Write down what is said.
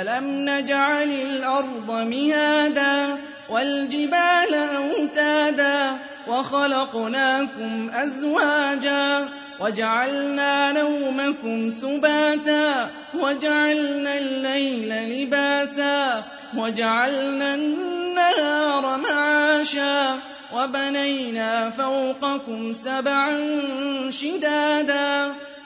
أَلَمْ نَجْعَلِ الْأَرْضَ مِهَادًا وَالْجِبَالَ أَوْتَادًا وَخَلَقْنَاكُمْ أَزْوَاجًا وَجَعَلْنَا نَوْمَكُمْ سُبَاتًا وَجَعَلْنَا اللَّيْلَ لِبَاسًا وَجَعَلْنَا النَّهَارَ مَعَاشًا وَبَنَيْنَا فَوْقَكُمْ سَبْعًا شِدَادًا